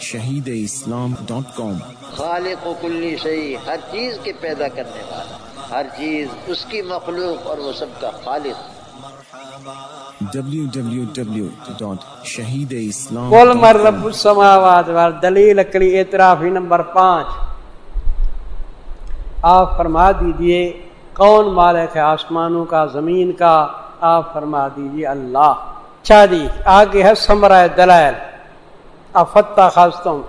Shaheed Islam dot کام۔ خالق و کلی شہی ہر چیز کے پیدا کرنے والا ہر چیز اس کی مخلوق اور وہ سب کا خالق۔ شہید اسلام کل مر رب السماوات وال دلیل اکلی اعترافی نمبر پانچ۔ آپ فرما دیجیے کون مالک ہے آسمانوں کا زمین کا؟ آپ فرما دیجیے اللہ۔ اچھا جی آگے ہے سمرائے دلائل۔ افتہ خاص تم،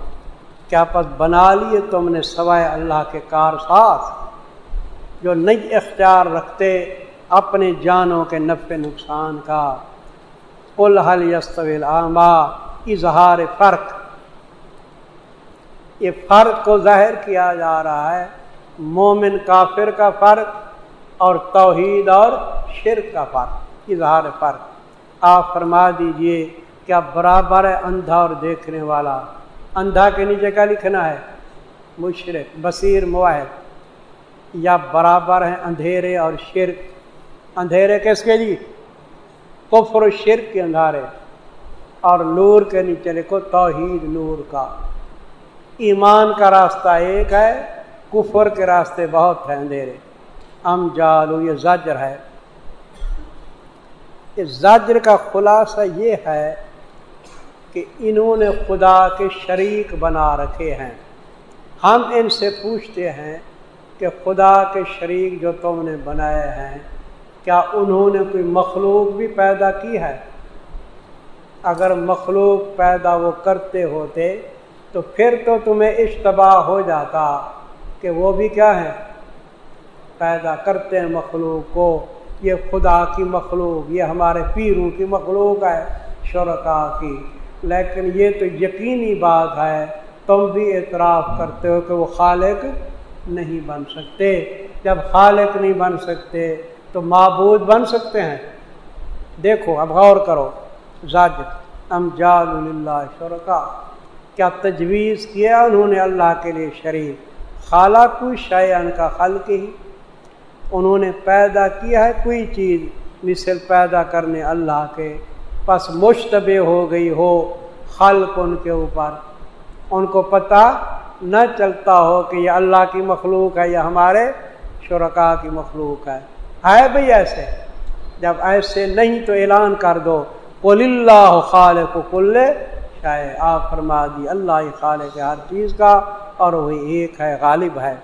کیا پس بنا لیے تم نے سوائے اللہ کے کار ساتھ؟ جو نئی اختیار رکھتے اپنے جانوں کے نفع نقصان کا۔ الحل یستویل آما اظہار فرق۔ یہ فرق کو ظاہر کیا جا رہا ہے، مومن کافر کا فرق اور توحید اور شرک کا فرق اظہار فرق۔ آپ فرما دیجیے کیا برابر ہے اندھا اور دیکھنے والا؟ اندھا کے نیچے کا لکھنا ہے؟ مشرق، بصیر معاہد یا برابر ہیں اندھیرے اور شرک؟ اندھیرے کس کے جی؟ کفر و شرک کے اندھارے۔ اور نور کے نیچے لکھو توحید نور کا۔ ایمان کا راستہ ایک ہے، کفر کے راستے بہت ہیں اندھیرے۔ ام جالو، یہ زجر ہے۔ اس زجر کا خلاصہ یہ ہے کہ انہوں نے خدا کے شریک بنا رکھے ہیں۔ ہم ان سے پوچھتے ہیں کہ خدا کے شریک جو تم نے بنائے ہیں، کیا انہوں نے کوئی مخلوق بھی پیدا کی ہے؟ اگر مخلوق پیدا وہ کرتے ہوتے، تو پھر تو تمہیں اشتباہ ہو جاتا کہ وہ بھی کیا ہے؟ پیدا کرتے ہیں مخلوق کو، یہ خدا کی مخلوق، یہ ہمارے پیروں کی مخلوق ہے شرکا کی۔ لیکن یہ تو یقینی بات ہے، تم بھی اعتراف کرتے ہو کہ وہ خالق نہیں بن سکتے۔ جب خالق نہیں بن سکتے، تو معبود بن سکتے ہیں۔ دیکھو، اب غور کرو۔ زاج ام جال اللہ شرکا۔ کیا تجویز کیا انہوں نے اللہ کے لیے شریک؟ خالہ کوئی شعین کا خلق ہی۔ انہوں نے پیدا کیا ہے کوئی چیز، مثل پیدا کرنے اللہ کے۔ پس مشتبہ ہو گئی ہو خلق ان کے اوپر۔ ان کو پتہ نہ چلتا ہو کہ یہ اللہ کی مخلوق ہے یا ہمارے شرکا کی مخلوق ہے۔ ہے بھائی ایسے۔ جب ایسے نہیں تو اعلان کر دو۔ کل اللہ خالق کو کل شاید آپ فرما دی، اللہ خالق ہر چیز کا اور وہی ایک ہے، غالب ہے۔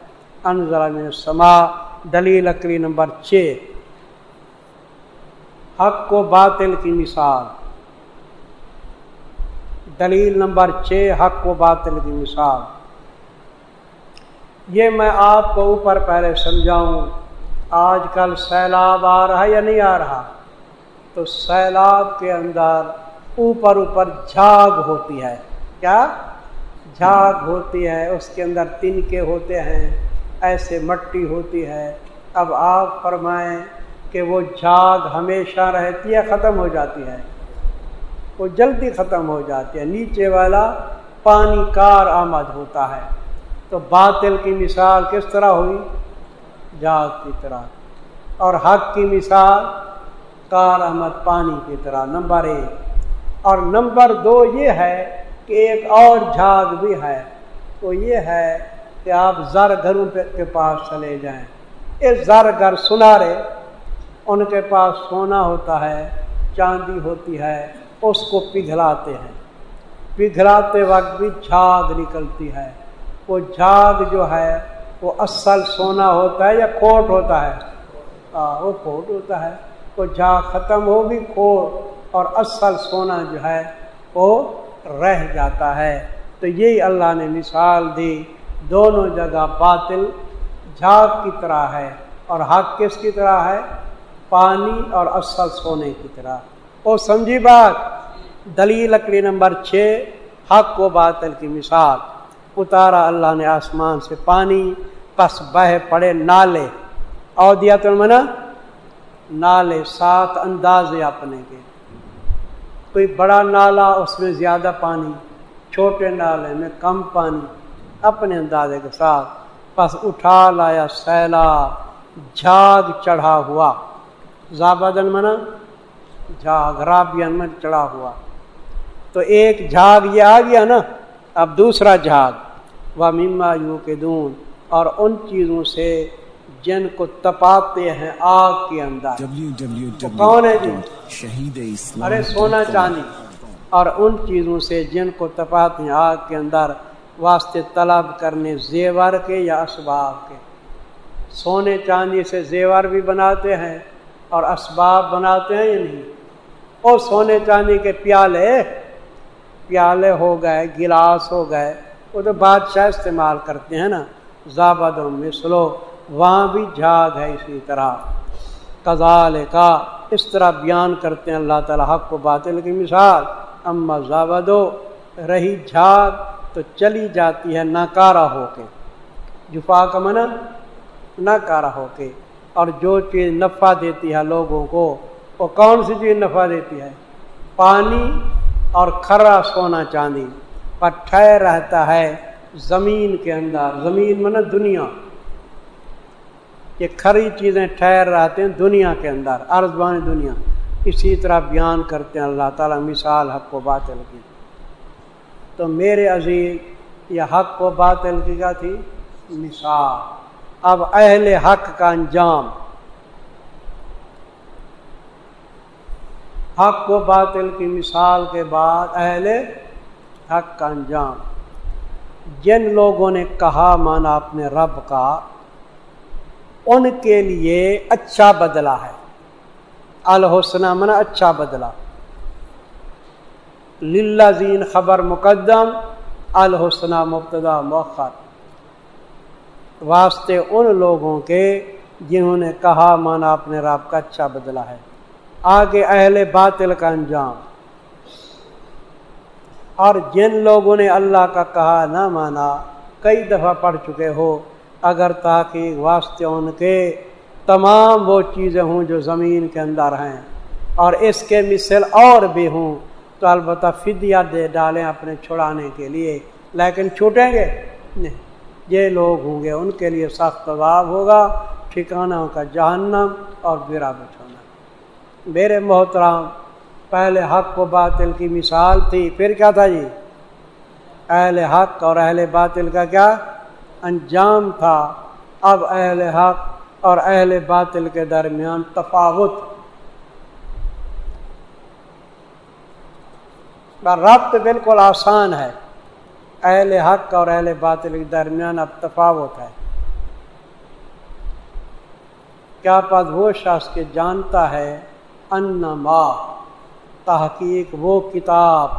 انضر سما دلیل اکری نمبر چھ۔ حق و باطل کی مثال۔ دلیل نمبر چھ، حق و باطل کی مثال۔ یہ میں آپ کو اوپر پہلے سمجھاؤں، آج کل سیلاب آ رہا یا نہیں آ رہا؟ تو سیلاب کے اندر اوپر اوپر جھاگ ہوتی ہے۔ کیا؟ جھاگ ہوتی ہے، اس کے اندر تن کے ہوتے ہیں، ایسے مٹی ہوتی ہے۔ اب آپ فرمائیں کہ وہ جھاگ ہمیشہ رہتی ہے، ختم ہو جاتی ہے۔ وہ جلدی ختم ہو جاتی ہے۔ نیچے والا پانی کار آمد ہوتا ہے۔ تو باطل کی مثال کس طرح ہوئی؟ جھاگ کی طرح۔ اور حق کی مثال کار آمد پانی کی طرح، نمبر ایک۔ اور نمبر دو یہ ہے کہ ایک اور جھاگ بھی ہے۔ تو یہ ہے کہ آپ زر گھروں کے پاس چلے جائیں۔ اس زر گھر سنارے ان کے پاس سونا ہوتا ہے، چاندی ہوتی ہے، اس کو پگھلاتے ہیں۔ پگھلاتے وقت بھی جھاگ نکلتی ہے۔ وہ جھاگ جو ہے، وہ اصل سونا ہوتا ہے یا کھوٹ ہوتا ہے؟ ہاں، وہ کھوٹ ہوتا ہے۔ وہ جھاگ ختم ہوگی کھوٹ اور اصل سونا جو ہے، وہ رہ جاتا ہے۔ تو یہی اللہ نے مثال دی، دونوں جگہ باطل جھاگ کی طرح ہے۔ اور حق کس کی طرح ہے؟ پانی اور اصل سونے کی طرح۔ وہ سمجھی بات، دلیل لکڑی نمبر چھ، حق و باطل کی مثال۔ اتارا اللہ نے آسمان سے پانی، پس بہ پڑے نالے۔ اور دیا تو منا نالے سات اندازے اپنے کے۔ کوئی بڑا نالا، اس میں زیادہ پانی، چھوٹے نالے میں کم پانی، اپنے اندازے کے ساتھ۔ پس اٹھا لایا سیلا جھاگ چڑھا ہوا۔ زابدن منا جھاگ رابین میں چڑھا ہوا۔ تو ایک جھاگ یہ آ گیا نا اب دوسرا جہاد و مما یو کے دون اور ان چیزوں سے جن کو تپاتے ہیں آگ کے اندر۔ کون ہے جی شہید ارے سونا چاندی۔ اور ان چیزوں سے جن کو تپاتے ہیں آگ کے اندر واسطے طلب کرنے زیور کے یا اسباب کے۔ سونے چاندی سے زیور بھی بناتے ہیں اور اسباب بناتے ہیں یا نہیں؟ اور سونے چاندی کے پیالے پیالے ہو گئے، گلاس ہو گئے، وہ تو بادشاہ استعمال کرتے ہیں نا۔ زابد و مسلو وہاں بھی جھاگ ہے اسی طرح۔ کزال کا اس طرح بیان کرتے ہیں اللہ تعالیٰ، حق و باطل کی مثال۔ اما زابدو، رہی جھاگ تو چلی جاتی ہے، ناکارہ ہو کے۔ جفا کا من ناکارہ ہو کے۔ اور جو چیز نفع دیتی ہے لوگوں کو، وہ کون سی چیز نفع دیتی ہے؟ پانی اور کھرا سونا چاندی۔ پر ٹھہر رہتا ہے زمین کے اندر۔ زمین من دنیا۔ یہ کھری چیزیں ٹھہر رہتے ہیں دنیا کے اندر عرضبان دنیا۔ اسی طرح بیان کرتے ہیں اللہ تعالیٰ، مثال حق و باطل کی۔ تو میرے عزیز، یہ حق و باطل کی کیا تھی؟ مثال۔ اب اہل حق کا انجام۔ حق و باطل کی مثال کے بعد اہل حق کا انجام۔ جن لوگوں نے کہا مانا اپنے رب کا، ان کے لیے اچھا بدلا ہے۔ الحسن من اچھا بدلا للہ زین خبر مقدم الحسن مبتدا مؤخر۔ واسطے ان لوگوں کے جنہوں نے کہا، مانا اپنے رب کا اچھا بدلا ہے۔ آگے اہل باطل کا انجام۔ اور جن لوگوں نے اللہ کا کہا، نہ مانا، کئی دفعہ پڑھ چکے ہو، اگر تاکہ واسطے ان کے تمام وہ چیزیں ہوں جو زمین کے اندر ہیں، اور اس کے مثل اور بھی ہوں، تو البتہ فدیہ دے ڈالیں اپنے چھڑانے کے لیے۔ لیکن چھوٹیں گے؟ نہیں۔ یہ لوگ ہوں گے، ان کے لیے سخت عذاب ہوگا، ٹھکانوں کا جہنم اور برا بچھونا میرے محترام پہلے حق و باطل کی مثال تھی، پھر کیا تھا جی؟ اہل حق اور اہل باطل کا کیا؟ انجام تھا۔ اب اہل حق اور اہل باطل کے درمیان تفاوت۔ ربط بالکل آسان ہے۔ اہل حق اور اہل باطل کے درمیان اب تفاوت ہے۔ کیا پد وہ شخص کے جانتا ہے انما تحقیق وہ کتاب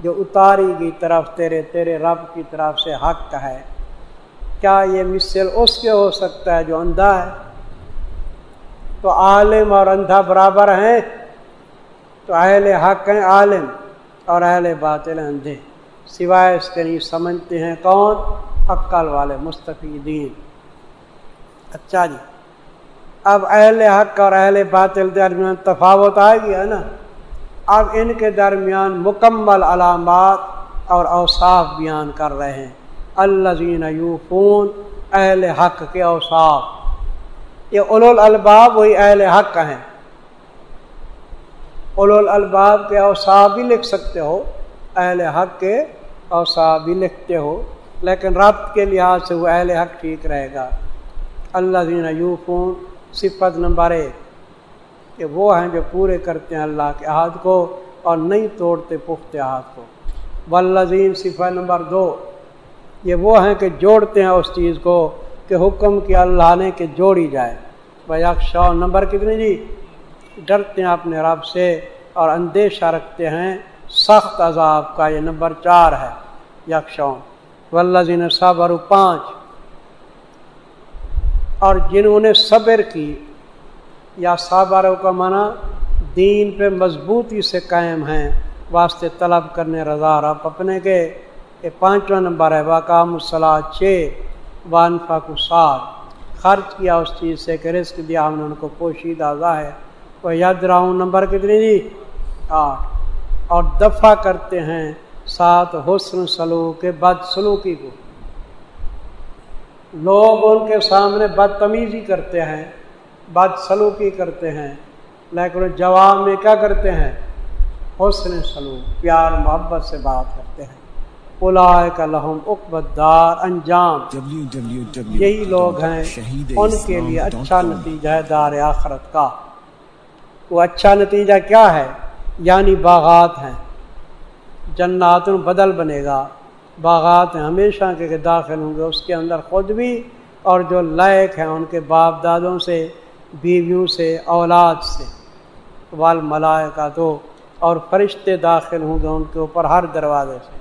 جو اتاری گئی طرف تیرے تیرے رب کی طرف سے حق ہے؟ کیا یہ مثل اس کے ہو سکتا ہے جو اندھا ہے؟ تو عالم اور اندھا برابر ہیں، تو اہل حق ہیں عالم اور اہل باطل اندھے۔ سوائے اس کے نہیں سمجھتے ہیں کون؟ عقل والے مستفی دین اچھا جی۔ اب اہل حق اور اہل باطل درمیان تفاوت آئے گی، ہے نا؟ اب ان کے درمیان مکمل علامات اور اوصاف بیان کر رہے ہیں۔ الزین یوفون اہل حق کے اوصاف۔ یہ اول الباب وہی اہل حق ہیں۔ اول الباب کے اوصاف بھی لکھ سکتے ہو، اہل حق کے اوصاف بھی لکھتے ہو، لیکن ربط کے لحاظ سے وہ اہل حق ٹھیک رہے گا۔ اللہ دین یوفون، صفت نمبر ایک، کہ وہ ہیں جو پورے کرتے ہیں اللہ کے عہد کو اور نہیں توڑتے، پختہ عہد کو۔ ولزین صفت نمبر دو، یہ وہ ہیں کہ جوڑتے ہیں اس چیز کو کہ حکم کی اللہ نے کہ جوڑی جائے۔ بھائی اکشا نمبر کتنی جی؟ ڈرتے ہیں اپنے رب سے اور اندیشہ رکھتے ہیں سخت عذاب کا یہ نمبر چار ہے یکشون ولزین صبر پانچ۔ اور جنہوں نے صبر کی، یا صابر کا منع دین پہ مضبوطی سے قائم ہیں، واسطے طلب کرنے رضا رب اپنے کے۔ یہ پانچواں نمبر ہے، واقام الصلاح چھ۔ وانفا کو سات خرچ کیا اس چیز سے کہ رزق دیا ہم نے ان کو پوشیدہ ہے وہ یاد رہا نمبر کتنی جی آٹھ۔ اور دفع کرتے ہیں سات حسن سلوک کے بد سلوکی کو۔ لوگ ان کے سامنے بدتمیزی کرتے ہیں بد سلوکی کرتے ہیں لیکن جواب میں کیا کرتے ہیں؟ حسن سلوک پیار محبت سے بات کرتے ہیں۔ کا لہم اقبدار انجام۔ یہی لوگ ہیں ان کے لیے اچھا نتیجہ ہے دار آخرت کا۔ وہ اچھا نتیجہ کیا ہے؟ یعنی باغات ہیں۔ جنات بدل بنے گا۔ باغات ہیں ہمیشہ کے داخل ہوں گے۔ اس کے اندر خود بھی اور جو لائق ہیں ان کے باپ دادوں سے، بیویوں سے، اولاد سے۔ وال ملائے کا تو اور فرشتے داخل ہوں گے ان کے اوپر ہر دروازے سے۔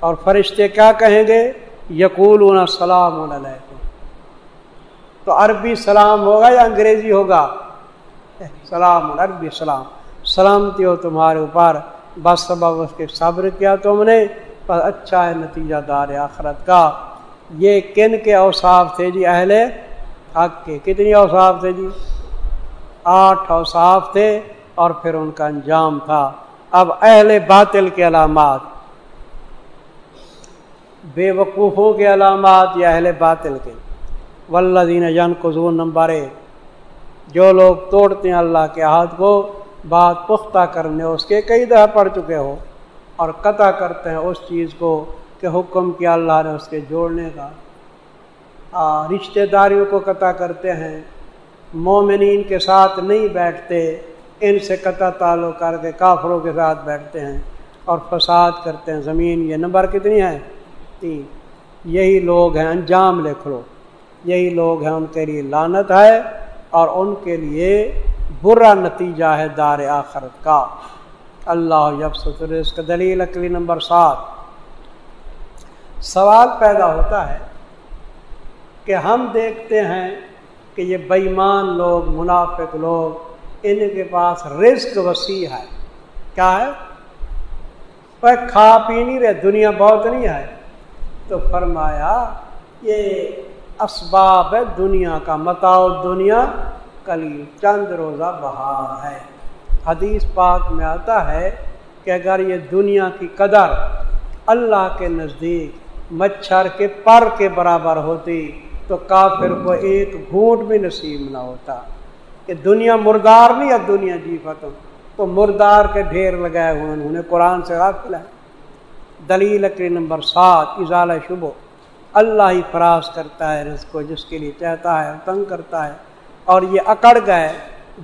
اور فرشتے کیا کہیں گے؟ یقول السلام علیکم۔ تو عربی سلام ہوگا یا انگریزی ہوگا؟ سلام، عربی سلام۔ سلامتی ہو تمہارے اوپر۔ بس سبب اس کے صبر کیا تم نے، پر اچھا ہے نتیجہ دار آخرت کا۔ یہ کن کے اوصاف تھے جی؟ اہل حق کے۔ کتنی اوصاف تھے جی؟ آٹھ اوصاف تھے اور پھر ان کا انجام تھا۔ اب اہل باطل کے علامات۔ بے وقوفوں کے علامات یا اہل باطل کے۔ ولدین جن کو نمبر ایک جو لوگ توڑتے ہیں اللہ کے ہاتھ کو بات پختہ کرنے، اس کے کئی دفعہ پڑھ چکے ہو اور قطع کرتے ہیں اس چیز کو کہ حکم کیا اللہ نے اس کے جوڑنے کا۔ رشتہ داریوں کو قطع کرتے ہیں، مومنین کے ساتھ نہیں بیٹھتے، ان سے قطع تعلق کر کے کافروں کے ساتھ بیٹھتے ہیں اور فساد کرتے ہیں۔ زمین یہ نمبر کتنی ہے؟ تین۔ یہی لوگ ہیں، انجام لکھ لو۔ یہی لوگ ہیں، ان کے لیے لانت ہے اور ان کے لیے برا نتیجہ ہے دار آخرت کا۔ اللہ یب کا دلیل اکلی نمبر سات۔ سوال پیدا ہوتا ہے کہ ہم دیکھتے ہیں کہ یہ بےمان لوگ، منافق لوگ، ان کے پاس رزق وسیع ہے۔ کیا ہے؟ کھا پی نہیں رہے، دنیا بہت نہیں ہے۔ تو فرمایا، یہ اسباب ہے دنیا کا متاؤ دنیا کلی چند روزہ بہار ہے۔ حدیث پاک میں آتا ہے کہ اگر یہ دنیا کی قدر اللہ کے نزدیک مچھر کے پر کے برابر ہوتی تو کافر کو ایک گھونٹ بھی نصیب نہ ہوتا۔ کہ دنیا مردار نہیں ہے، دنیا جی فتم تو مردار کے ڈھیر لگائے ہوئے انہوں نے قرآن سے غافل ہے۔ دلیل اکری نمبر سات اضال شبو اللہ ہی فراز کرتا ہے رزق کو، جس کے لیے چاہتا ہے، تنگ کرتا ہے۔ اور یہ اکڑ گئے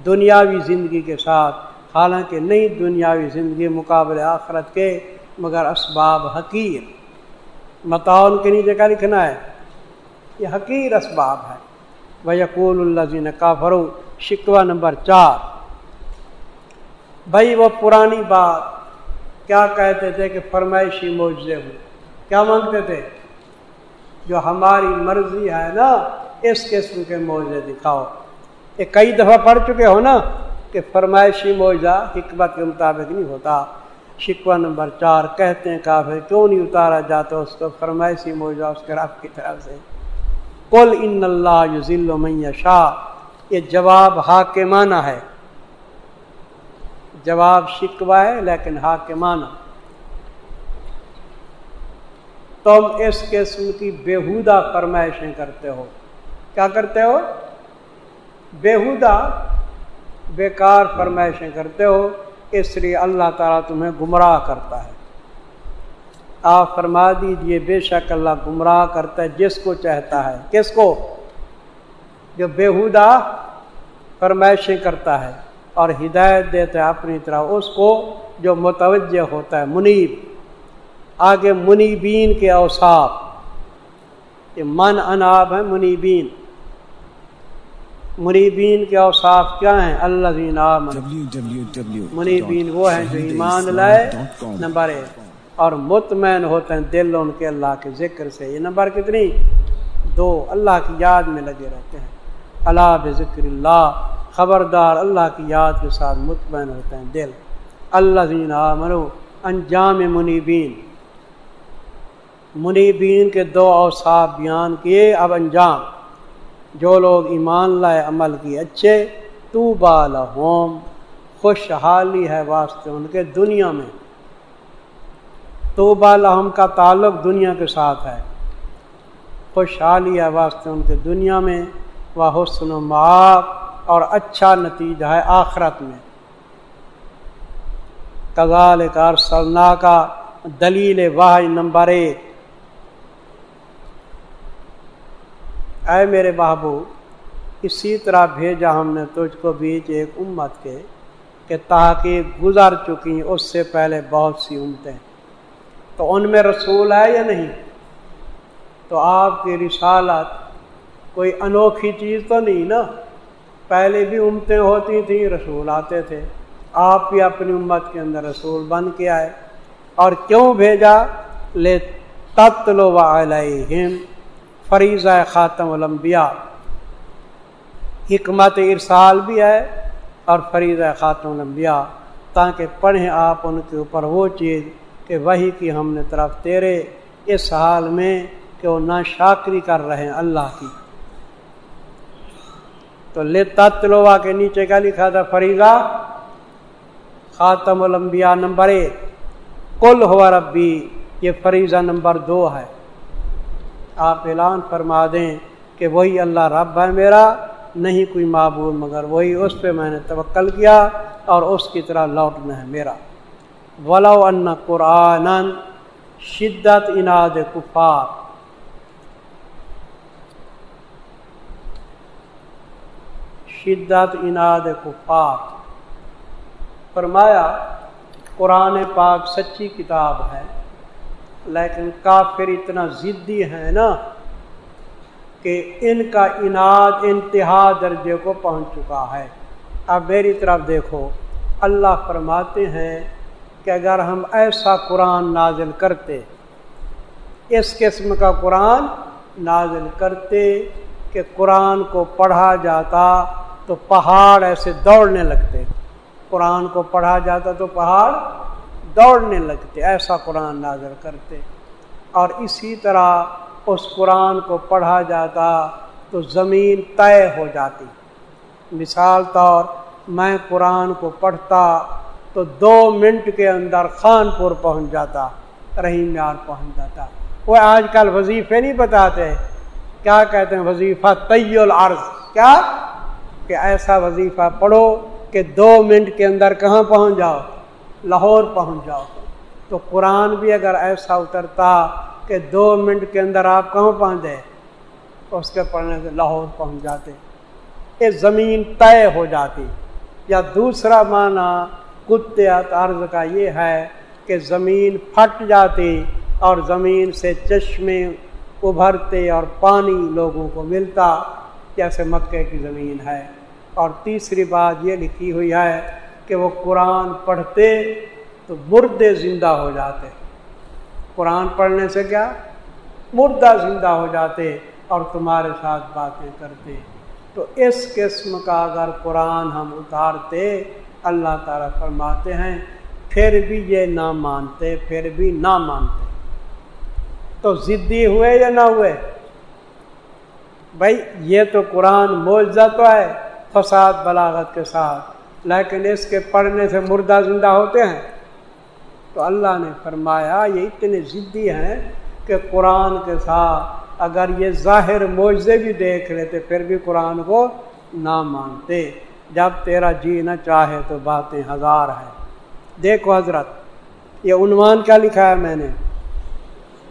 دنیاوی زندگی کے ساتھ، حالانکہ نئی دنیاوی زندگی مقابل آخرت کے مگر اسباب حقیر۔ متعول کے نیچے کا لکھنا ہے؟ یہ حقیر اسباب ہے وہ یقول اللہ جین کا فرو شکوہ نمبر چار۔ بھائی، وہ پرانی بات کیا کہتے تھے کہ فرمائشی معجزے ہوں؟ کیا مانگتے تھے؟ جو ہماری مرضی ہے نا، اس قسم کے معجزے دکھاؤ۔ یہ کئی دفعہ پڑھ چکے ہو نا کہ فرمائشی معجزہ حکمت کے مطابق نہیں ہوتا۔ شکوہ نمبر چار، کہتے ہیں کافی کیوں نہیں اتارا جاتا اس کو فرمائشی معجزہ اس کے رب کی طرف سے؟ کل ان اللہ ذیل و شاہ یہ جواب حاکمانہ ہے۔ جواب شکوا ہے لیکن حاکمانہ۔ تم اس قسم کی بےحودہ فرمائشیں کرتے ہو۔ کیا کرتے ہو؟ بےحودہ بیکار فرمائشیں کرتے ہو، اس لیے اللہ تعالیٰ تمہیں گمراہ کرتا ہے۔ آپ فرما دیجیے، بے شک اللہ گمراہ کرتا ہے، جس کو چاہتا ہے۔ کس کو؟ جو بےحودہ فرمائشیں کرتا ہے اور ہدایت دیتا ہے اپنی طرح، اس کو جو متوجہ ہوتا ہے، منیب۔ آگے منیبین کے اوصاف۔ یہ من اناب ہے منیبین۔ منیبین کے اوصاف کیا ہیں؟ اللہ منیبین وہ ہیں جو ایمان لائے نمبر ایک۔ اور مطمئن ہوتے ہیں دل ان کے اللہ کے ذکر سے۔ یہ نمبر کتنی؟ دو اللہ کی یاد میں لگے رہتے ہیں۔ اللہ بذکر اللہ خبردار اللہ کی یاد کے ساتھ مطمئن ہوتے ہیں دل۔ اللہ دین مرو انجام منیبین منیبین کے دو اوصاف بیان کیے اب انجام۔ جو لوگ ایمان لائے عمل کی اچھے تو بال ہوم خوشحالی ہے واسطے ان کے دنیا میں۔ تو بالحم کا تعلق دنیا کے ساتھ ہے۔ خوشحالی ہے واسطے ان کے دنیا میں۔ وہ حسن و معاق اور اچھا نتیجہ ہے آخرت میں۔ کغال کار سلنا کا دلیل واحد نمبر ایک۔ اے میرے بابو، اسی طرح بھیجا ہم نے تجھ کو بیچ ایک امت کے کہ تاکہ گزر چکی اس سے پہلے بہت سی امتیں۔ تو ان میں رسول ہے یا نہیں؟ تو آپ کی رسالت کوئی انوکھی چیز تو نہیں نا؟ پہلے بھی امتیں ہوتی تھیں، رسول آتے تھے۔ آپ بھی اپنی امت کے اندر رسول بن کے آئے۔ اور کیوں بھیجا؟ لے تتلو علیہم فریضہ خاتم الانبیاء۔ حکمت ارسال بھی ہے اور فریضہ خاتم الانبیاء۔ تاکہ پڑھیں آپ ان کے اوپر وہ چیز کہ وہی کی ہم نے طرف تیرے، اس حال میں کہ وہ نا شاکری کر رہے ہیں اللہ کی۔ تو لے کے نیچے کیا لکھا تھا؟ فریضہ۔ خاتم الانبیاء نمبر ایک۔ کل ہوا ربی، یہ فریضہ نمبر دو ہے۔ آپ اعلان فرما دیں کہ وہی اللہ رب ہے میرا، نہیں کوئی معبود مگر وہی اس پہ میں نے توکل کیا اور اس کی طرح لوٹنا ہے میرا۔ ولو ان قرآن شدت اناد کفار شدت اناد کفار فرمایا، قرآن پاک سچی کتاب ہے۔ لیکن کافر اتنا ضدی ہے نا کہ ان کا انعد انتہا درجے کو پہنچ چکا ہے۔ اب میری طرف دیکھو، اللہ فرماتے ہیں کہ اگر ہم ایسا قرآن نازل کرتے، اس قسم کا قرآن نازل کرتے کہ قرآن کو پڑھا جاتا تو پہاڑ ایسے دوڑنے لگتے۔ قرآن کو پڑھا جاتا تو پہاڑ دوڑنے لگتے، ایسا قرآن نازل کرتے۔ اور اسی طرح اس قرآن کو پڑھا جاتا تو زمین طے ہو جاتی۔ مثال طور، میں قرآن کو پڑھتا تو دو منٹ کے اندر خان پور پہنچ جاتا، رحیم یار پہنچ جاتا۔ وہ آج کل وظیفے نہیں بتاتے، کیا کہتے ہیں؟ وظیفہ طی العرض۔ کیا؟ کہ ایسا وظیفہ پڑھو کہ دو منٹ کے اندر کہاں پہنچ جاؤ۔ لاہور پہنچ جاؤ۔ تو قرآن بھی اگر ایسا اترتا کہ دو منٹ کے اندر آپ کہاں پہنچ جائے اس کے پڑھنے سے لاہور پہنچ جاتے۔ یہ زمین طے ہو جاتی۔ یا دوسرا معنی کتیات عرض کا یہ ہے کہ زمین پھٹ جاتی اور زمین سے چشمے ابھرتے اور پانی لوگوں کو ملتا، جیسے مکے کی زمین ہے۔ اور تیسری بات یہ لکھی ہوئی ہے کہ وہ قرآن پڑھتے تو مردے زندہ ہو جاتے۔ قرآن پڑھنے سے کیا؟ مردہ زندہ ہو جاتے اور تمہارے ساتھ باتیں کرتے۔ تو اس قسم کا اگر قرآن ہم اتارتے، اللہ تعالیٰ فرماتے ہیں، پھر بھی یہ نہ مانتے، پھر بھی نہ مانتے۔ تو ضدی ہوئے یا نہ ہوئے؟ بھائی، یہ تو قرآن معجزہ تو ہے، فساد، بلاغت کے ساتھ۔ لیکن اس کے پڑھنے سے مردہ زندہ ہوتے ہیں۔ تو اللہ نے فرمایا، یہ اتنے ضدی ہیں کہ قرآن کے ساتھ اگر یہ ظاہر معجزے بھی دیکھ لیتے، پھر بھی قرآن کو نہ مانتے۔ جب تیرا جی نہ چاہے تو باتیں ہزار ہیں۔ دیکھو حضرت، یہ عنوان کیا لکھا ہے میں نے؟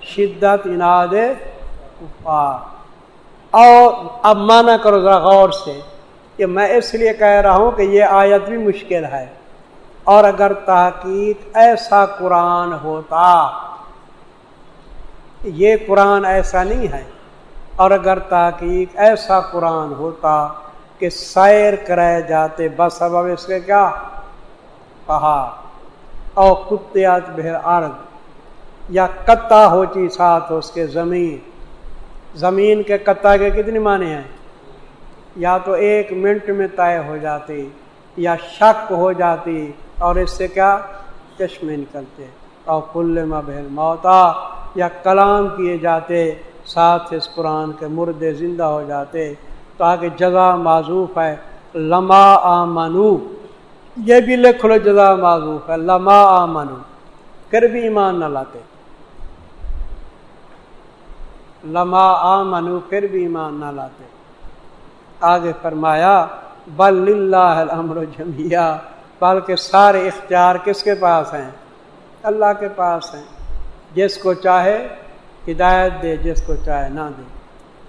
شدت اناد اور اب مانا کرو ذرا غور سے۔ کہ میں اس لیے کہہ رہا ہوں کہ یہ آیت بھی مشکل ہے۔ اور اگر تحقیق ایسا قرآن ہوتا، یہ قرآن ایسا نہیں ہے۔ اور اگر تحقیق ایسا قرآن ہوتا کہ سیر کرائے جاتے، بس اب اس کے کیا؟ کہا اور کتیات بہر عرض یا کتا ہوتی ساتھ اس کے زمین۔ زمین کے کتا کے کتنی معنی ہیں؟ یا تو ایک منٹ میں طے ہو جاتی یا شک ہو جاتی اور اس سے کیا چشمے نکلتے اور کل مبہل موتا یا کلام کیے جاتے ساتھ اس قرآن کے مردے زندہ ہو جاتے تو آگے جزا معذوف ہے، لما آ منو یہ بھی لکھ لو جزا معذوف ہے، لما آ منو پھر بھی ایمان نہ لاتے۔ لما آ منو پھر بھی ایمان نہ لاتے۔ آگے فرمایا بل اللہ الامر جمیا بلکہ سارے اختیار کس کے پاس ہیں؟ اللہ کے پاس ہیں۔ جس کو چاہے ہدایت دے جس کو چاہے نہ دے۔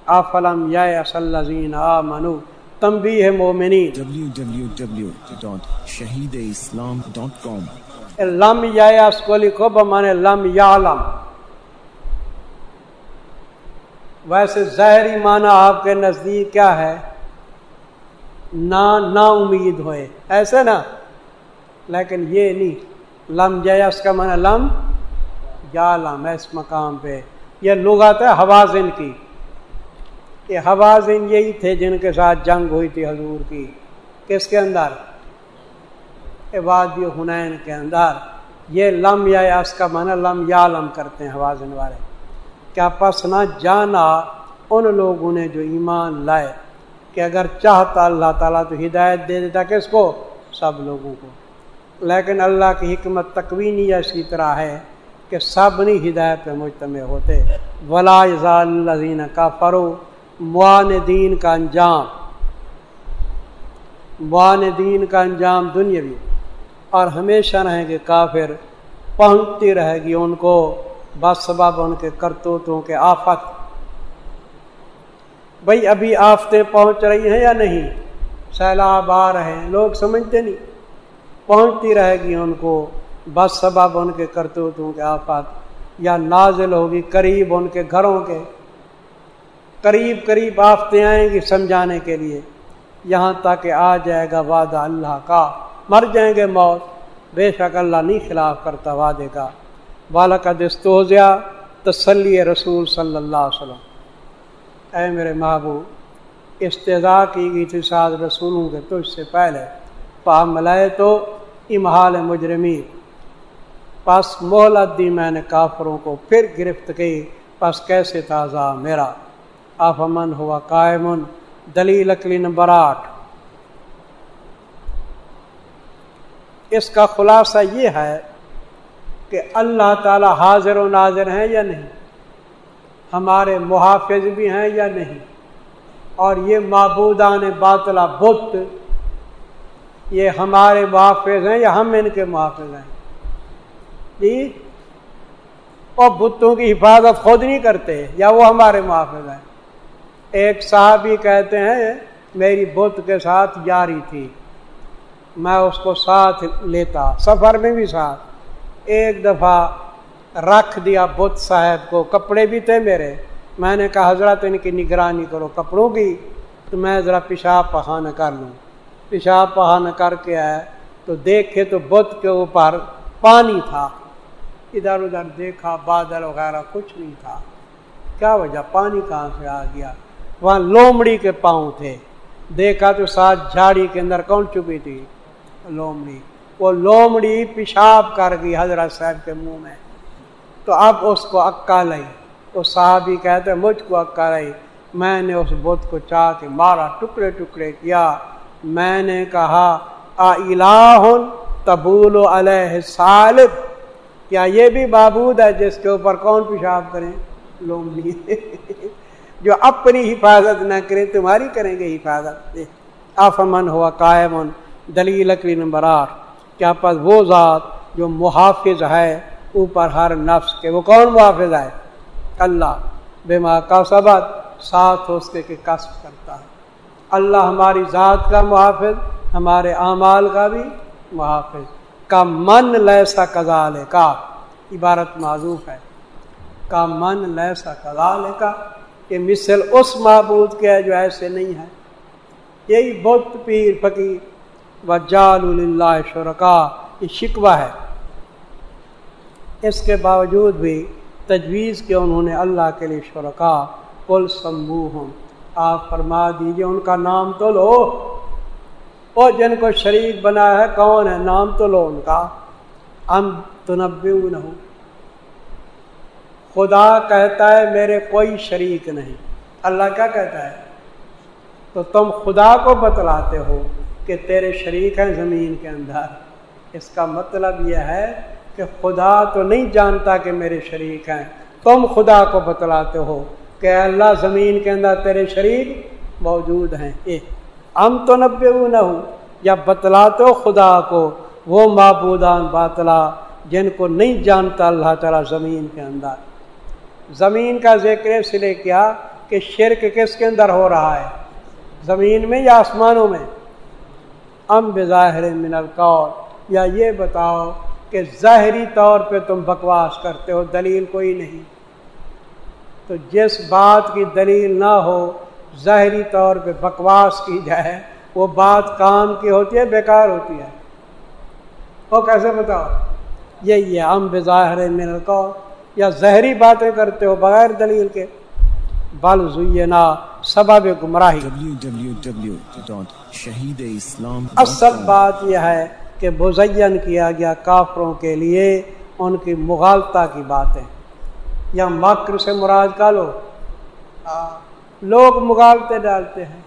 آفلم یا اسلزین آ منو تم بھی ہے مومنی www.shahideislam.com لم یا اس کو لکھو بمانے لم یا لم ویسے ظاہری معنی آپ کے نزدیک کیا ہے؟ نہ نا امید ہوئے۔ ایسے نا۔ لیکن یہ نہیں۔ لم جیس کا معنی لم یا لم اس مقام پہ۔ یہ لغت ہے حوازن کی۔ یہ حوازن یہی تھے جن کے ساتھ جنگ ہوئی تھی حضور کی۔ کس کے اندر؟ عبادی حنین کے اندر۔ یہ لم یا اس کا معنی لم یا لم کرتے ہیں حوازن والے۔ کیا پس نہ جانا ان لوگوں نے جو ایمان لائے۔ کہ اگر چاہتا اللہ تعالیٰ تو ہدایت دے دیتا کس کو؟ سب لوگوں کو۔ لیکن اللہ کی حکمت تکوینی اسی طرح ہے کہ سب نہیں ہدایت پہ مجتمع ہوتے۔ ولا الزین کا فرو معان دین کا انجام۔ معان دین کا انجام دنیاوی۔ اور ہمیشہ رہیں گے کافر۔ پہنچتی رہے گی ان کو۔ بس سبب ان کے کرتوتوں کے آفت۔ بھائی ابھی آفتیں پہنچ رہی ہیں یا نہیں؟ سیلاب آ رہے ہیں۔ لوگ سمجھتے نہیں۔ پہنچتی رہے گی ان کو۔ بس سبب ان کے کرتوتوں کے آفات۔ یا نازل ہوگی قریب ان کے گھروں کے۔ قریب قریب آفتیں آئیں گی سمجھانے کے لیے۔ یہاں تک کہ آ جائے گا وعدہ اللہ کا۔ مر جائیں گے موت۔ بے شک اللہ نہیں خلاف کرتا وعدے کا۔ والا کا دستوزیا تسلی رسول صلی اللہ علیہ وسلم۔ اے میرے محبوب، استضاء کی گئی تھی ساتھ رسولوں کے تجھ سے پہلے پا ملائے تو امہال مجرمی پس مہلت دی میں نے کافروں کو پھر گرفت کی، پس کیسے تازہ میرا؟ آفمن ہوا قائمن دلیل اکلی نمبر آٹھ۔ اس کا خلاصہ یہ ہے کہ اللہ تعالی حاضر و ناظر ہیں یا نہیں؟ ہمارے محافظ بھی ہیں یا نہیں؟ اور یہ معبودان باطلا بت، یہ ہمارے محافظ ہیں یا ہم ان کے محافظ ہیں؟ جی اور بتوں کی حفاظت خود نہیں کرتے یا وہ ہمارے محافظ ہیں؟ ایک صاحبی کہتے ہیں، میری بت کے ساتھ جاری تھی، میں اس کو ساتھ لیتا، سفر میں بھی ساتھ، ایک دفعہ رکھ دیا بت صاحب کو، کپڑے بھی تھے میرے۔ میں نے کہا، حضرت ان کی نگرانی کرو، کپڑوں کی۔ تو میں ذرا پیشاب پہانا کر لوں۔ پیشاب پہانا کر کے آئے تو دیکھے تو بت کے اوپر پانی تھا۔ ادھر ادھر دیکھا، بادل وغیرہ کچھ نہیں تھا۔ کیا وجہ؟ پانی کہاں سے آ گیا؟ وہاں لومڑی کے پاؤں تھے۔ دیکھا تو ساتھ جھاڑی کے اندر کون چپی تھی؟ لومڑی۔ وہ لومڑی پیشاب کر گئی حضرت صاحب کے منہ میں۔ تو اب اس کو اکا لئی تو صاحب ہی کہتے مجھ کو اکا لئی میں نے اس بت کو چاہ کے مارا، ٹکڑے ٹکڑے کیا۔ میں نے کہا الہ تبول علیہ صالب کیا یہ بھی بابود ہے جس کے اوپر کون پیشاب کریں؟ لومڑی جو اپنی حفاظت نہ کریں، تمہاری کریں گے حفاظت۔ آفمن ہوا قائم دلیل لکڑی نمبر آٹھ۔ کیا پس وہ ذات جو محافظ ہے اوپر ہر نفس کے، وہ کون محافظ ہے؟ اللہ۔ بے ماں کا سبق ساتھ اس کے کسب کرتا ہے۔ اللہ ہماری ذات کا محافظ، ہمارے اعمال کا بھی محافظ۔ کا من لیسا کزال کا عبارت معذوف ہے۔ کا من لیسا کزال کا کہ مثل اس معبود کے ہے جو ایسے نہیں ہے یہی بت، پیر، فقیر۔ و جال اللہ شرکا یہ شکوہ ہے۔ اس کے باوجود بھی تجویز کے انہوں نے اللہ کے لیے شرکا کل سمبو ہوں آپ فرما دیجیے ان کا نام تو لو۔ اور جن کو شریک بنا ہے، کون ہے؟ نام تو لو ان کا۔ ہم تو نہ ہوں خدا کہتا ہے، میرے کوئی شریک نہیں۔ اللہ کیا کہتا ہے؟ تو تم خدا کو بتلاتے ہو کہ تیرے شریک ہیں زمین کے اندر۔ اس کا مطلب یہ ہے کہ خدا تو نہیں جانتا کہ میرے شریک ہیں۔ تم خدا کو بتلاتے ہو کہ اللہ زمین کے اندر تیرے شریک موجود ہیں۔ ہم تو نبے نہ ہوں۔ یا بتلاتے ہو خدا کو وہ معبودان باطلا جن کو نہیں جانتا اللہ تعالیٰ زمین کے اندر۔ زمین کا ذکر اس لیے کیا کہ شرک کس کے اندر ہو رہا ہے؟ زمین میں یا آسمانوں میں؟ ام بظاہر من القول۔ یا یہ بتاؤ کہ ظاہری طور پہ تم بکواس کرتے ہو دلیل کوئی نہیں۔ تو جس بات کی دلیل نہ ہو ظاہری طور پہ بکواس کی جائے وہ بات کام کی ہوتی ہے بیکار ہوتی ہے۔ وہ کیسے بتاؤ؟ یہی ہے ہم بظاہر من القول یا ظہری باتیں کرتے ہو بغیر دلیل کے۔ بل زینا سبب گمراہی۔ اصل بات یہ ہے کہ مزین کیا گیا کافروں کے لیے، ان کی مغالتا کی باتیں۔ یا مکر سے مراد کا لو لوگ مغالتے ڈالتے ہیں۔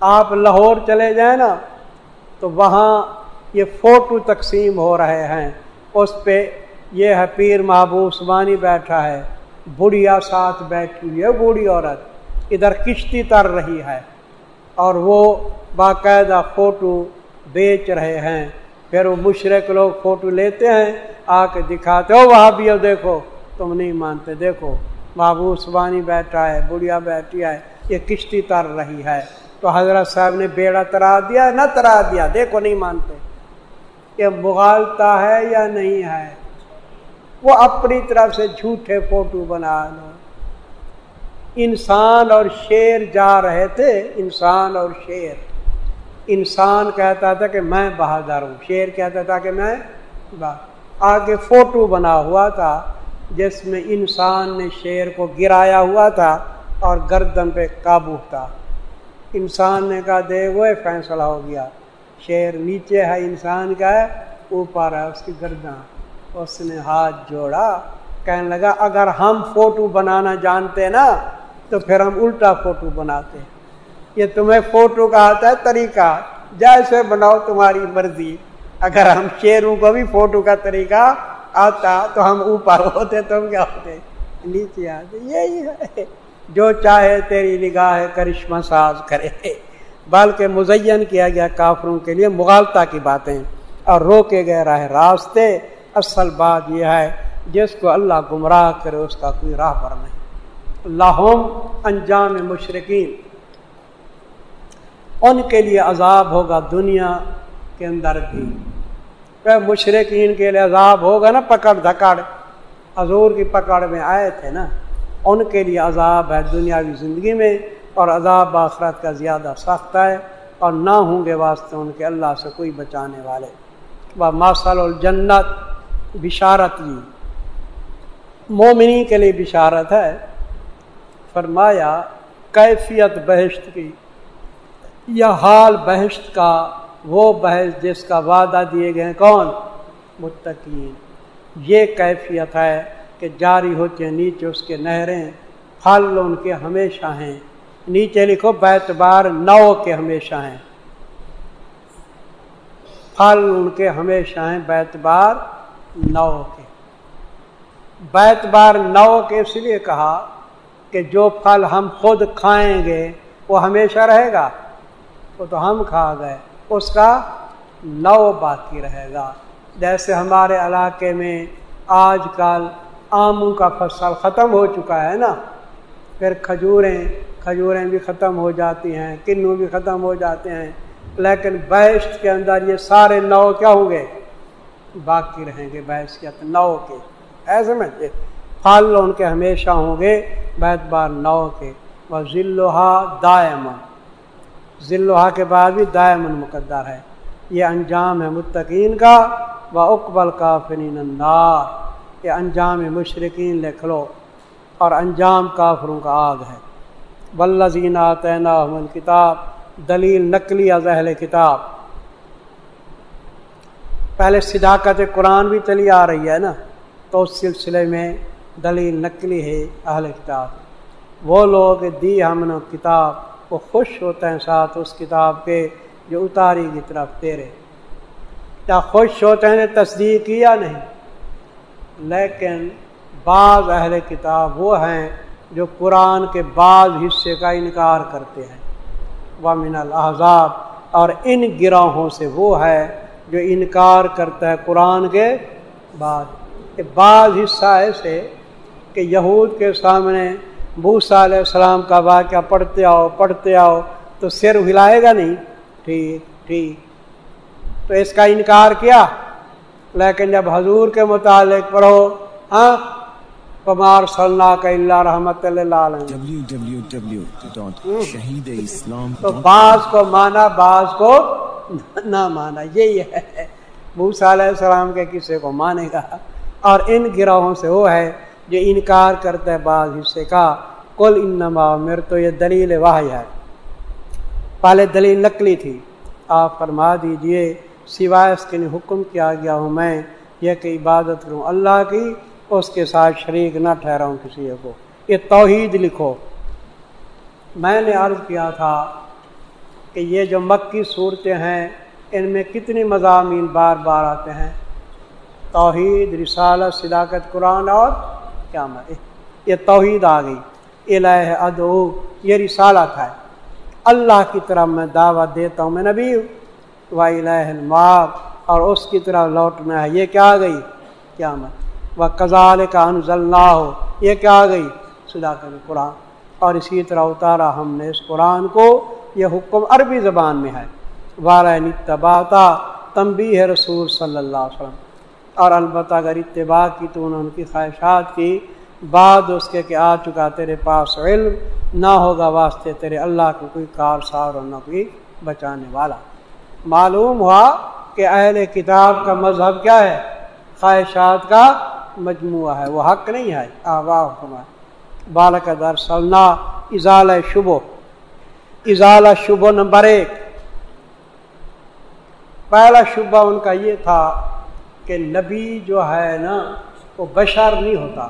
آپ لاہور چلے جائیں نا، تو وہاں یہ فوٹو تقسیم ہو رہے ہیں۔ اس پہ یہ ہے پیر محبوب عثمانی بیٹھا ہے۔ بڑھیا ساتھ بیٹھی ہوئی ہے، بوڑھی عورت۔ ادھر کشتی تر رہی ہے اور وہ باقاعدہ فوٹو بیچ رہے ہیں۔ پھر وہ مشرق لوگ فوٹو لیتے ہیں، آ کے دکھاتے ہو وہاں بھی دیکھو، تم نہیں مانتے، دیکھو بابو سبانی بیٹھا ہے، بڑھیا بیٹھی ہے، یہ کشتی تر رہی ہے۔ تو حضرت صاحب نے بیڑا ترا دیا، نہ ترا دیا، دیکھو نہیں مانتے۔ یہ مغالتا ہے یا نہیں ہے؟ وہ اپنی طرف سے جھوٹے فوٹو بنا لو۔ انسان اور شیر جا رہے تھے، انسان اور شیر۔ انسان کہتا تھا کہ میں بہادر ہوں۔ شیر کہتا تھا کہ میں آگے فوٹو بنا ہوا تھا جس میں انسان نے شیر کو گرایا ہوا تھا اور گردن پہ قابو تھا۔ انسان نے کہا دے وہ فیصلہ ہو گیا۔ شیر نیچے ہے، انسان کا ہے، اوپر ہے اس کی گردن۔ اس نے ہاتھ جوڑا، کہنے لگا، اگر ہم فوٹو بنانا جانتے نا، تو پھر ہم الٹا فوٹو بناتے۔ یہ تمہیں فوٹو کا آتا ہے، طریقہ۔ جیسے بناؤ تمہاری مرضی۔ اگر ہم شیروں کو بھی فوٹو کا طریقہ آتا تو ہم اوپر ہوتے، تم کیا ہوتے؟ نیچے آتے۔ یہی ہے۔ جو چاہے تیری نگاہ کرشمہ ساز کرے۔ بلکہ مزین کیا گیا کافروں کے لیے مغالتا کی باتیں۔ اور روکے گئے راہ راستے۔ اصل بات یہ ہے، جس کو اللہ گمراہ کرے، اس کا کوئی راہ پر نہیں۔ لاہوم انجام مشرقین ان کے لیے عذاب ہوگا دنیا کے اندر بھی۔ مشرقین کے لیے عذاب ہوگا نا پکڑ دھکڑ۔ حضور کی پکڑ میں آئے تھے نا۔ ان کے لیے عذاب ہے دنیاوی زندگی میں اور عذاب آخرت کا زیادہ سخت ہے اور نہ ہوں گے واسطے ان کے اللہ سے کوئی بچانے والے۔ وہ ماسل الجنت، بشارت لی مومنی کے لیے بشارت ہے۔ فرمایا، کیفیت بہشت کی۔ یا حال بہشت کا، وہ بحث جس کا وعدہ دیے گئے کون؟ متقین۔ یہ کیفیت ہے کہ جاری ہوتے ہیں، نیچے اس کے نہریں، پھل ان کے ہمیشہ ہیں۔ نیچے لکھو بیت بار نو کے ہمیشہ ہیں۔ پھل ان کے ہمیشہ ہیں بیت بار نو کے۔ بیت بار نو کے اس لیے کہا کہ جو پھل ہم خود کھائیں گے، وہ ہمیشہ رہے گا۔ وہ تو ہم کھا گئے، اس کا نو باقی رہے گا۔ جیسے ہمارے علاقے میں آج کل آموں کا فصل ختم ہو چکا ہے نا۔ پھر کھجوریں کھجوریں بھی ختم ہو جاتی ہیں، کنو بھی ختم ہو جاتے ہیں۔ لیکن بیشت کے اندر یہ سارے نو کیا ہوں گے؟ باقی رہیں گے بحث کے۔ نو کے ایسے میں پھل ان کے ہمیشہ ہوں گے، بیت بار نو کے۔ وہ ذلحا دائم ذلحا کے بعد بھی دائم مقدر ہے۔ یہ انجام ہے متقین کا و اقبال کا فنین اندار یہ انجام مشرقین لکھ لو اور انجام کافروں کا آگ ہے۔ بلزین تعین کتاب دلیل نقلی از اہل کتاب۔ پہلے صداقت قرآن بھی چلی آ رہی ہے نا۔ تو اس سلسلے میں دلیل نقلی ہے اہل کتاب۔ وہ لوگ دی ہم نے کتاب۔ وہ خوش ہوتے ہیں ساتھ اس کتاب کے جو اتاری کی طرف تیرے۔ کیا خوش ہوتے ہیں تصدیق کیا نہیں؟ لیکن بعض اہل کتاب وہ ہیں جو قرآن کے بعض حصے کا انکار کرتے ہیں۔ وہ من الحضاب اور ان گروہوں سے وہ ہے جو انکار کرتا ہے قرآن کے بعض بعض حصہ ایسے کہ یہود کے سامنے بوسا علیہ السلام کا واقعہ پڑھتے آؤ پڑھتے آؤ تو سر ہلائے گا نہیں۔ ٹھیک ٹھیک۔ تو اس کا انکار کیا؟ لیکن جب حضور کے متعلق پڑھو ہاں؟ پمار صلاح کا اللہ رحمت اللہ تو بعض کو مانا بعض کو نہ مانا۔ یہی ہے۔ بھوسا علیہ السلام کے کسی کو مانے گا۔ اور ان گروہوں سے وہ ہے جو انکار کرتا ہے بعض حصے کا کل انما میرے تو یہ دلیل واہ ہے۔ پہلے دلیل نقلی تھی۔ آپ فرما دیجیے، سوائے اس کے حکم کیا گیا ہوں میں، یہ کہ عبادت کروں اللہ کی، اس کے ساتھ شریک نہ ٹھہراؤں کسی کو۔ یہ توحید لکھو۔ میں نے عرض کیا تھا کہ یہ جو مکی صورتیں ہیں، ان میں کتنی مضامین بار بار آتے ہیں۔ توحید، رسالت، صداقت، قرآن اور کیا یہ توحید آ گئی۔ الہ ادو یہ رسالت ہے اللہ کی طرف میں دعوت دیتا ہوں میں نبی و الماب، اور اس کی طرف لوٹنا ہے۔ یہ کیا آ گئی؟ کیا مت کزال کا ہو یہ کیا آ گئی؟ صداقت قرآن اور اسی طرح اتارا ہم نے اس قرآن کو۔ یہ حکم عربی زبان میں ہے۔ وارہ نتباتا تمبی ہے رسول صلی اللہ علیہ وسلم۔ اور البتہ اگر اتباع کی تو انہوں نے ان کی خواہشات کی، بعد اس کے کہ آ چکا تیرے پاس علم، نہ ہوگا واسطے تیرے اللہ کو کوئی کار سار اور نہ کوئی بچانے والا۔ معلوم ہوا کہ اہل کتاب کا مذہب کیا ہے؟ خواہشات کا مجموعہ ہے، وہ حق نہیں ہے آواہ بالک در سلنا اضال شبو اضال شبو نمبر ایک۔ پہلا شبہ ان کا یہ تھا کہ نبی جو ہے نا وہ بشر نہیں ہوتا۔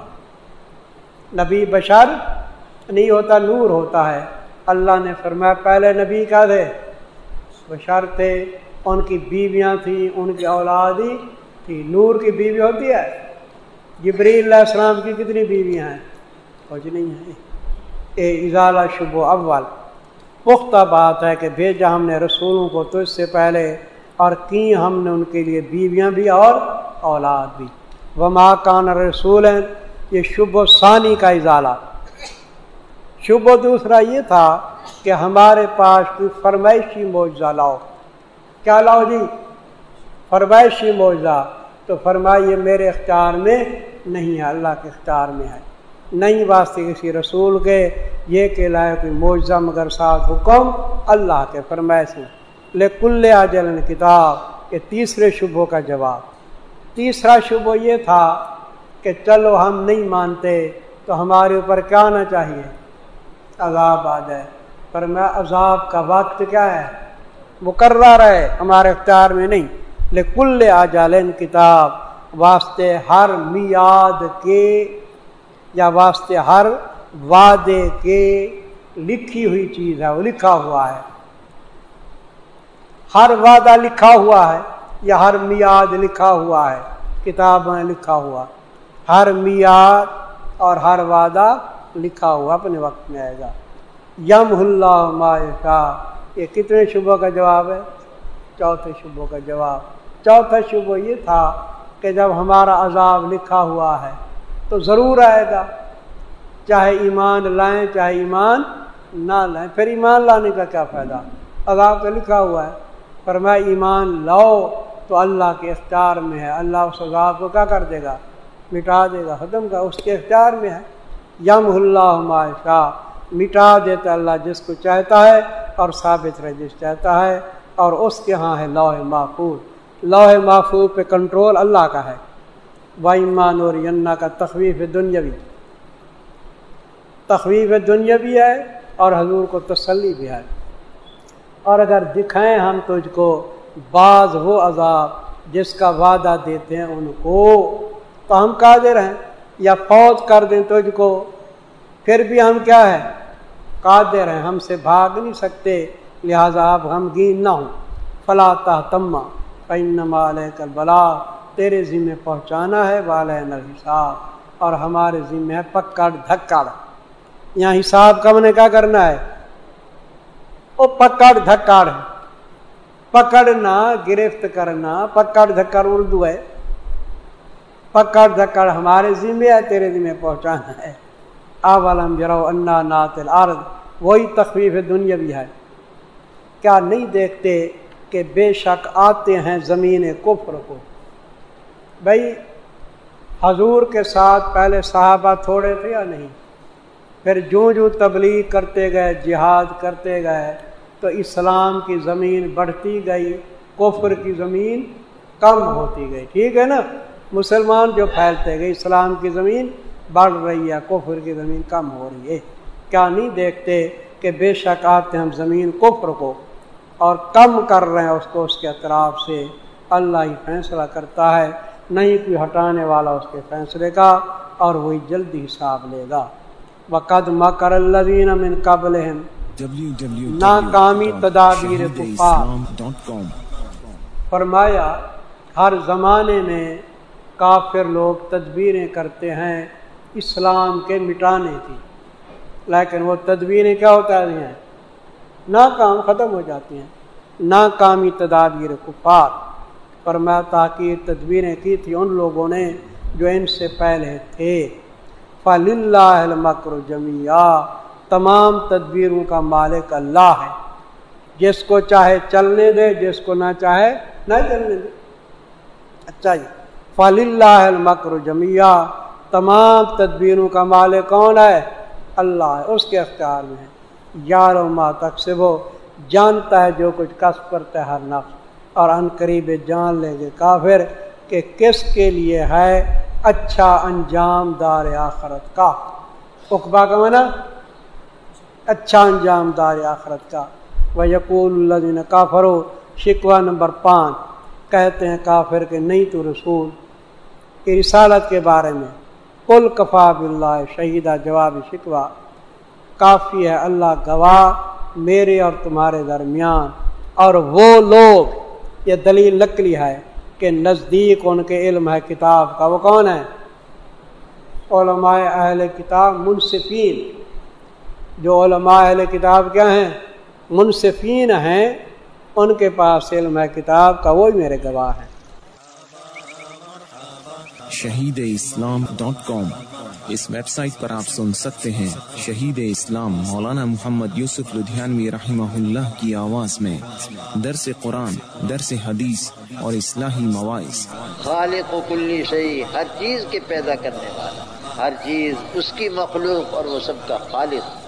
نبی بشر نہیں ہوتا، نور ہوتا ہے۔ اللہ نے فرمایا، پہلے نبی کا دے بشر تھے۔ ان کی بیویاں تھیں، ان کی اولادی تھی۔ نور کی بیوی ہوتی ہے۔ جبری اللہ السلام کی کتنی بیویاں ہیں؟ کچھ نہیں ہیں۔ اے اضالہ شب و اول، پختہ بات ہے کہ بھیجا ہم نے رسولوں کو تو اس سے پہلے اور کی ہم نے ان کے لیے بیویاں بھی اور اولاد بھی۔ وہ کان رسول ہیں یہ شب و ثانی کا اضالہ شب و دوسرا یہ تھا کہ ہمارے پاس کوئی فرمائشی معجزہ لاؤ۔ کیا لاؤ جی؟ فرمائشی معجزہ۔ تو فرمائیے میرے اختیار میں نہیں ہے، اللہ کے اختیار میں ہے۔ نہیں واسطے کسی رسول کے یہ کہ لائے کوئی معجزہ مگر ساتھ حکم اللہ کے فرمائش میں۔ کل آجل کتاب یہ تیسرے شبوں کا جواب۔ تیسرا شبہ یہ تھا کہ چلو ہم نہیں مانتے تو ہمارے اوپر کیا آنا چاہیے؟ عذاب آ جائے۔ پر میں عذاب کا وقت کیا ہے؟ مقرر ہے، ہمارے اختیار میں نہیں۔ لیکن آجالین کتاب، واسطے ہر میاد کے یا واسطے ہر وعدے کے لکھی ہوئی چیز ہے، وہ لکھا ہوا ہے۔ ہر وعدہ لکھا ہوا ہے یا ہر میاد لکھا ہوا ہے کتاب میں لکھا ہوا، ہر میاد اور ہر وعدہ لکھا ہوا اپنے وقت میں آئے گا۔ یم اللہ ماشا یہ کتنے شبوں کا جواب ہے؟ چوتھے شبوں کا جواب۔ چوتھا شبہ یہ تھا کہ جب ہمارا عذاب لکھا ہوا ہے تو ضرور آئے گا۔ چاہے ایمان لائیں، چاہے ایمان نہ لائیں، پھر ایمان لانے کا کیا فائدہ؟ عذاب تو لکھا ہوا ہے۔ پر ایمان لاؤ تو اللہ کے اختیار میں ہے۔ اللہ اس عذاب کو کیا کر دے گا؟ مٹا دے گا۔ ختم کا اس کے اختیار میں ہے۔ یم اللہ شاہ مٹا دیتا اللہ جس کو چاہتا ہے اور ثابت رہ جس چاہتا ہے اور اس کے ہاں ہے لوہ محفوظ۔ لوہ محفوظ پہ کنٹرول اللہ کا ہے۔ وائمان اور ینا کا تخویف دنیاوی۔ تخویف دنیاوی ہے اور حضور کو تسلی بھی ہے۔ اور اگر دکھائیں ہم تجھ کو بعض وہ عذاب جس کا وعدہ دیتے ہیں ان کو۔ تو ہم قادر ہیں یا فوج کر دیں تجھ کو۔ پھر بھی ہم کیا ہے قادر ہیں، ہم سے بھاگ نہیں سکتے، لہٰذا آپ غمگین نہ ہوں۔ فلاں تما علیہ کر بلا تیرے ذمے پہنچانا ہے والن حساب اور ہمارے ذمے ہے پکڑ دھکڑ یہاں حساب کب نے کیا کرنا ہے؟ وہ پکڑ دھکڑ۔ ہے پکڑنا، گرفت کرنا، پکڑ دھکڑ اردو ہے۔ پکڑ دکڑ ہمارے ذمے ہے، تیرے ذمے پہنچانا ہے۔ اولم جرو انا نات الارض۔ وہی تخفیف دنیا بھی ہے۔ کیا نہیں دیکھتے کہ بے شک آتے ہیں زمین کفر کو؟ بھائی، حضور کے ساتھ پہلے صحابہ تھوڑے تھے یا نہیں؟ پھر جو جو تبلیغ کرتے گئے، جہاد کرتے گئے۔ تو اسلام کی زمین بڑھتی گئی، کفر کی زمین کم ہوتی گئی۔ ٹھیک ہے نا؟ مسلمان جو پھیلتے گئے، اسلام کی زمین بڑھ رہی ہے، کفر کی زمین کم ہو رہی ہے۔ کیا نہیں دیکھتے کہ بے شک آتے ہم زمین کفر کو اور کم کر رہے ہیں، اس کو اس کے اطراف سے اللہ ہی فیصلہ کرتا ہے۔ نہیں کوئی ہٹانے والا اس کے فیصلے کا اور وہی جلدی حساب لے گا۔ وقد مکر الذین من قبلہم ناکامی تدابیر فرمایا ہر زمانے میں کافر لوگ تدبیریں کرتے ہیں اسلام کے مٹانے کی۔ لیکن وہ تدبیریں کیا ہوتا ہیں ناکام ختم ہو جاتی ہیں۔ ناکامی تدابیر کفار۔ پر میں تاکہ تدبیریں کی تھی ان لوگوں نے جو ان سے پہلے تھے۔ فل اللہ مکر جمیا تمام تدبیروں کا مالک اللہ ہے۔ جس کو چاہے چلنے دے، جس کو نہ چاہے نہ چلنے دے۔ اچھا جی۔ فل اللہ مکر جمیا تمام تدبیروں کا مالک کون ہے؟ اللہ ہے۔ اس کے اختیار میں ہے۔ یار و ماں تک سے وہ جانتا ہے جو کچھ کسب کرتا ہے ہر نفس۔ اور ان قریب جان لیں گے کافر کہ کس کے لیے ہے اچھا انجام دار آخرت کا۔ اقبا کا منا اچھا انجام دار آخرت کا۔ وہ یقول اللہ کافر شکوہ نمبر پانچ، کہتے ہیں کافر کہ نہیں تو رسول۔ کی رسالت کے بارے میں۔ کل کفا بلّہ شہیدہ جواب شکوہ۔ کافی ہے، اللہ گواہ میرے اور تمہارے درمیان۔ اور وہ لوگ، یہ دلیل لکلی ہے کہ نزدیک ان کے علم ہے، کتاب کا۔ وہ کون ہے علماء اہل کتاب، منصفین۔ جو علماء اہل کتاب کیا ہیں منصفین ہیں ان کے پاس علم ہے کتاب کا وہی میرے گواہ ہیں۔ شہید اسلام ڈاٹ کام اس ویب سائٹ پر آپ سن سکتے ہیں شہید اسلام مولانا محمد یوسف لدھیانوی رحمہ اللہ کی آواز میں۔ درس قرآن درس حدیث اور اصلاحی مواعث۔ خالق و کلی شہی ہر چیز کے پیدا کرنے والا ہر چیز اس کی مخلوق اور وہ سب کا خالق۔